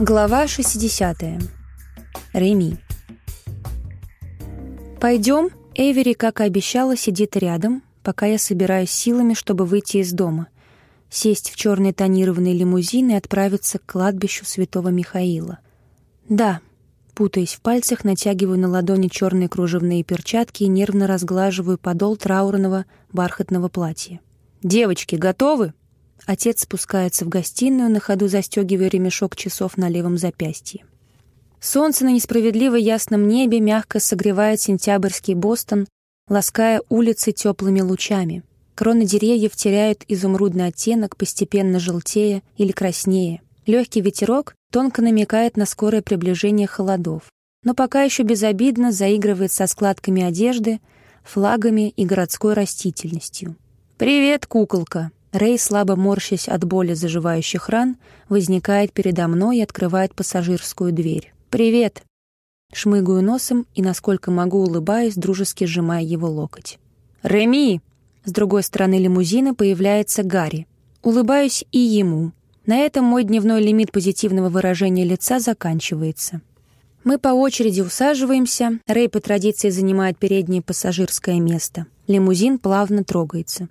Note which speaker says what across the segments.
Speaker 1: Глава 60. Реми. «Пойдем?» Эвери, как и обещала, сидит рядом, пока я собираюсь силами, чтобы выйти из дома, сесть в черный тонированный лимузин и отправиться к кладбищу святого Михаила. «Да», путаясь в пальцах, натягиваю на ладони черные кружевные перчатки и нервно разглаживаю подол траурного бархатного платья. «Девочки, готовы?» Отец спускается в гостиную, на ходу застегивая ремешок часов на левом запястье. Солнце на несправедливо ясном небе мягко согревает сентябрьский Бостон, лаская улицы теплыми лучами. Кроны деревьев теряют изумрудный оттенок, постепенно желтея или краснее. Легкий ветерок тонко намекает на скорое приближение холодов, но пока еще безобидно заигрывает со складками одежды, флагами и городской растительностью. «Привет, куколка!» Рэй, слабо морщась от боли заживающих ран, возникает передо мной и открывает пассажирскую дверь. «Привет!» Шмыгаю носом и, насколько могу, улыбаюсь, дружески сжимая его локоть. «Реми!» С другой стороны лимузина появляется Гарри. Улыбаюсь и ему. На этом мой дневной лимит позитивного выражения лица заканчивается. Мы по очереди усаживаемся, Рэй по традиции занимает переднее пассажирское место. Лимузин плавно трогается.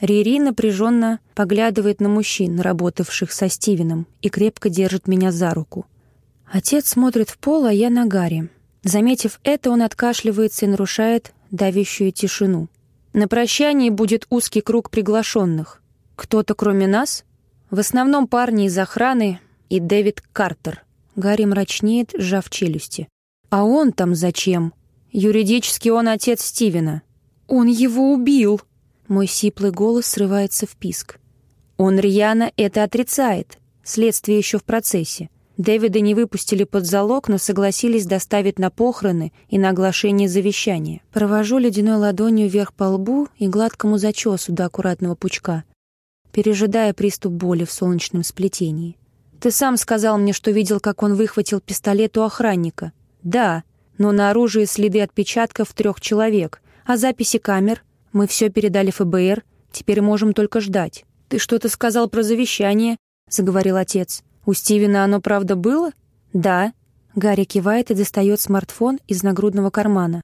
Speaker 1: Рири напряженно поглядывает на мужчин, работавших со Стивеном, и крепко держит меня за руку. Отец смотрит в пол, а я на Гарри. Заметив это, он откашливается и нарушает давящую тишину. На прощании будет узкий круг приглашенных. Кто-то кроме нас? В основном парни из охраны и Дэвид Картер. Гарри мрачнеет, сжав челюсти. А он там зачем? Юридически он отец Стивена. Он его убил! Мой сиплый голос срывается в писк. Он рьяно это отрицает. Следствие еще в процессе. Дэвида не выпустили под залог, но согласились доставить на похороны и на оглашение завещания. Провожу ледяной ладонью вверх по лбу и гладкому зачесу до аккуратного пучка, пережидая приступ боли в солнечном сплетении. «Ты сам сказал мне, что видел, как он выхватил пистолет у охранника». «Да, но на оружии следы отпечатков трех человек, а записи камер мы все передали ФБР, теперь можем только ждать. Ты что-то сказал про завещание, заговорил отец. У Стивена оно правда было? Да. Гарри кивает и достает смартфон из нагрудного кармана.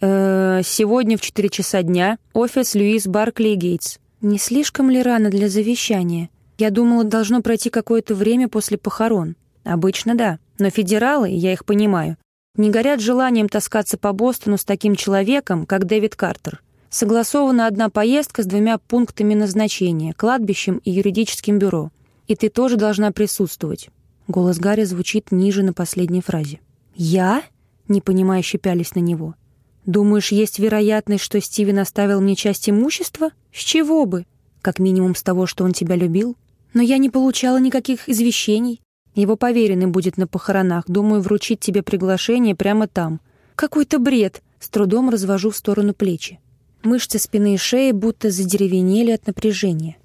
Speaker 1: Э, сегодня в четыре часа дня офис Льюис Баркли Гейтс. Не слишком ли рано для завещания? Я думала, должно пройти какое-то время после похорон. Обычно да, но федералы, я их понимаю, не горят желанием таскаться по Бостону с таким человеком, как Дэвид Картер. Согласована одна поездка с двумя пунктами назначения — кладбищем и юридическим бюро. И ты тоже должна присутствовать. Голос Гарри звучит ниже на последней фразе. «Я?» — непонимающе пялись на него. «Думаешь, есть вероятность, что Стивен оставил мне часть имущества? С чего бы? Как минимум с того, что он тебя любил. Но я не получала никаких извещений. Его поверенный будет на похоронах. Думаю, вручить тебе приглашение прямо там. Какой-то бред!» С трудом развожу в сторону плечи. Мышцы спины и шеи будто задеревенели от напряжения.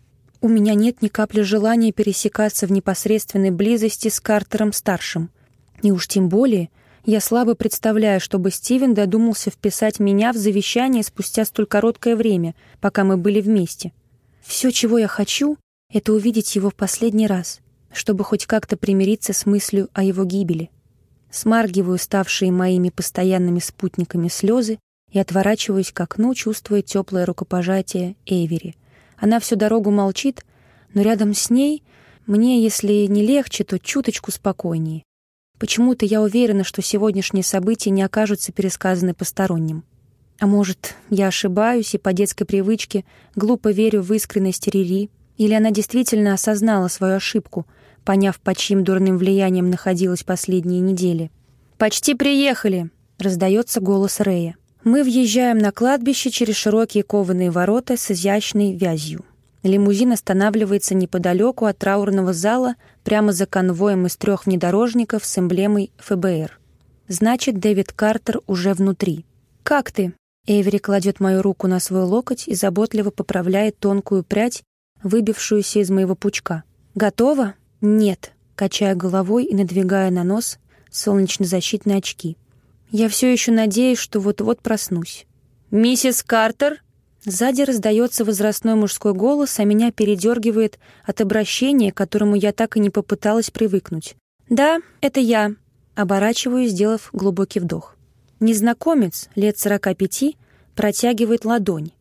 Speaker 1: У меня нет ни капли желания пересекаться в непосредственной близости с Картером-старшим. И уж тем более я слабо представляю, чтобы Стивен додумался вписать меня в завещание спустя столь короткое время, пока мы были вместе. Все, чего я хочу, это увидеть его в последний раз, чтобы хоть как-то примириться с мыслью о его гибели. Смаргиваю ставшие моими постоянными спутниками слезы и отворачиваюсь к окну, чувствуя теплое рукопожатие Эйвери. Она всю дорогу молчит, но рядом с ней мне, если не легче, то чуточку спокойнее. Почему-то я уверена, что сегодняшние события не окажутся пересказаны посторонним. А может, я ошибаюсь и по детской привычке глупо верю в искренность Рири, или она действительно осознала свою ошибку, поняв, под чьим дурным влиянием находилась последние недели. «Почти приехали!» — раздается голос Рея. Мы въезжаем на кладбище через широкие кованые ворота с изящной вязью. Лимузин останавливается неподалеку от траурного зала, прямо за конвоем из трех внедорожников с эмблемой ФБР. Значит, Дэвид Картер уже внутри. «Как ты?» Эйвери кладет мою руку на свой локоть и заботливо поправляет тонкую прядь, выбившуюся из моего пучка. «Готова?» «Нет», качая головой и надвигая на нос солнечно-защитные очки. Я все еще надеюсь, что вот-вот проснусь. «Миссис Картер?» Сзади раздается возрастной мужской голос, а меня передергивает от обращения, к которому я так и не попыталась привыкнуть. «Да, это я», — оборачиваю, сделав глубокий вдох. Незнакомец, лет сорока пяти, протягивает ладонь.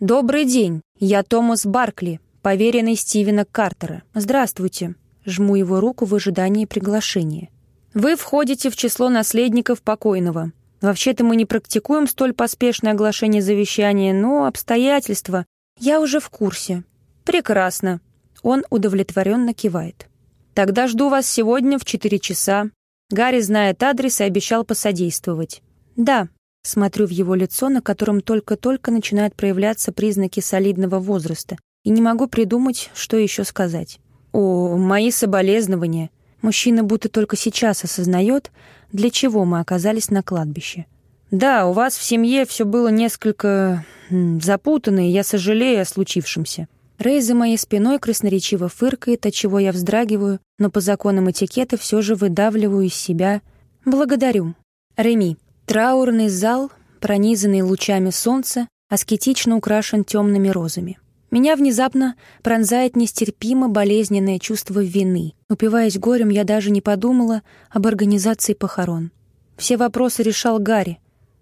Speaker 1: «Добрый день, я Томас Баркли, поверенный Стивена Картера. Здравствуйте». Жму его руку в ожидании приглашения. «Вы входите в число наследников покойного. Вообще-то мы не практикуем столь поспешное оглашение завещания, но обстоятельства... Я уже в курсе». «Прекрасно». Он удовлетворенно кивает. «Тогда жду вас сегодня в четыре часа. Гарри знает адрес и обещал посодействовать». «Да», Смотрю в его лицо, на котором только-только начинают проявляться признаки солидного возраста, и не могу придумать, что еще сказать. «О, мои соболезнования!» Мужчина будто только сейчас осознает, для чего мы оказались на кладбище. «Да, у вас в семье все было несколько... запутанно, и я сожалею о случившемся». Рэй за моей спиной красноречиво фыркает, от чего я вздрагиваю, но по законам этикета все же выдавливаю из себя «благодарю». Реми. Траурный зал, пронизанный лучами солнца, аскетично украшен темными розами. Меня внезапно пронзает нестерпимо болезненное чувство вины. Упиваясь горем, я даже не подумала об организации похорон. Все вопросы решал Гарри.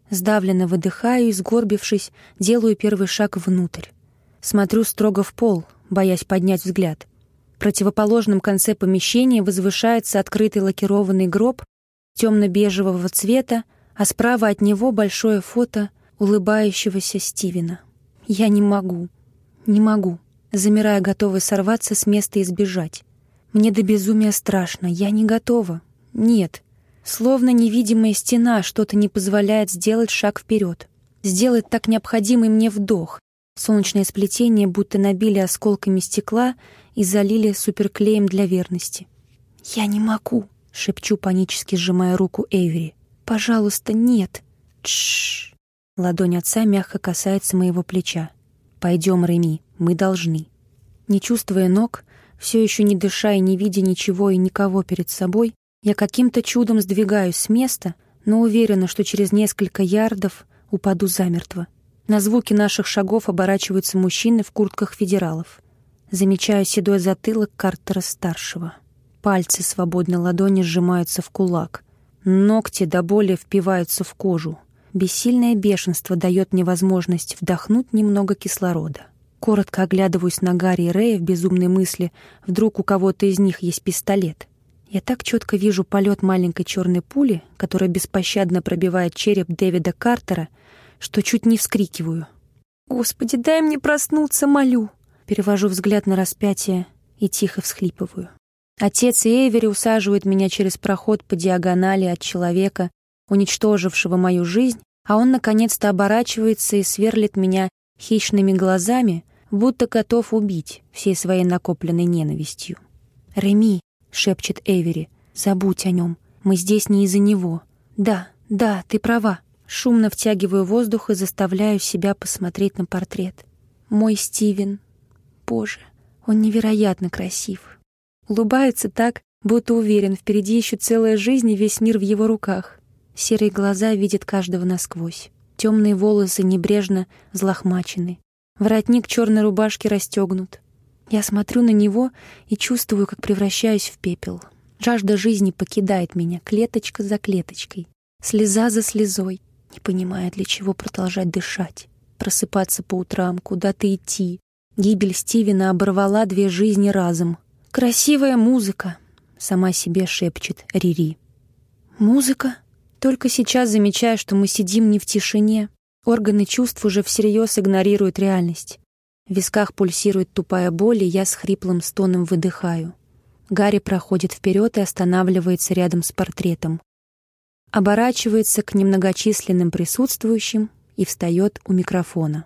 Speaker 1: Сдавленно выдыхаю и, сгорбившись, делаю первый шаг внутрь. Смотрю строго в пол, боясь поднять взгляд. В противоположном конце помещения возвышается открытый лакированный гроб темно-бежевого цвета, а справа от него большое фото улыбающегося Стивена. Я не могу. Не могу, замирая, готовая сорваться с места и сбежать. Мне до безумия страшно, я не готова. Нет. Словно невидимая стена что-то не позволяет сделать шаг вперед. Сделать так необходимый мне вдох. Солнечное сплетение будто набили осколками стекла и залили суперклеем для верности. «Я не могу», — шепчу, панически сжимая руку Эйвери. «Пожалуйста, нет». Тш. Ладонь отца мягко касается моего плеча. «Пойдем, Реми, мы должны». Не чувствуя ног, все еще не дыша и не видя ничего и никого перед собой, я каким-то чудом сдвигаюсь с места, но уверена, что через несколько ярдов упаду замертво. На звуки наших шагов оборачиваются мужчины в куртках федералов. Замечаю седой затылок Картера-старшего. Пальцы свободной ладони сжимаются в кулак. Ногти до боли впиваются в кожу. Бессильное бешенство дает мне возможность вдохнуть немного кислорода. Коротко оглядываюсь на Гарри и Рэя в безумной мысли, вдруг у кого-то из них есть пистолет. Я так четко вижу полет маленькой черной пули, которая беспощадно пробивает череп Дэвида Картера, что чуть не вскрикиваю. «Господи, дай мне проснуться, молю!» Перевожу взгляд на распятие и тихо всхлипываю. Отец и Эйвери усаживают меня через проход по диагонали от человека, уничтожившего мою жизнь, а он наконец-то оборачивается и сверлит меня хищными глазами, будто готов убить всей своей накопленной ненавистью. «Реми», — шепчет Эвери, — «забудь о нем. Мы здесь не из-за него». «Да, да, ты права». Шумно втягиваю воздух и заставляю себя посмотреть на портрет. Мой Стивен. Боже, он невероятно красив. Улыбается так, будто уверен, впереди еще целая жизнь и весь мир в его руках. Серые глаза видят каждого насквозь. Темные волосы небрежно взлохмачены. Воротник черной рубашки расстегнут. Я смотрю на него и чувствую, как превращаюсь в пепел. Жажда жизни покидает меня, клеточка за клеточкой, слеза за слезой, не понимая, для чего продолжать дышать, просыпаться по утрам, куда-то идти. Гибель Стивена оборвала две жизни разом. «Красивая музыка», — сама себе шепчет Рири. «Музыка?» Только сейчас замечаю, что мы сидим не в тишине. Органы чувств уже всерьез игнорируют реальность. В висках пульсирует тупая боль, и я с хриплым стоном выдыхаю. Гарри проходит вперед и останавливается рядом с портретом. Оборачивается к немногочисленным присутствующим и встает у микрофона.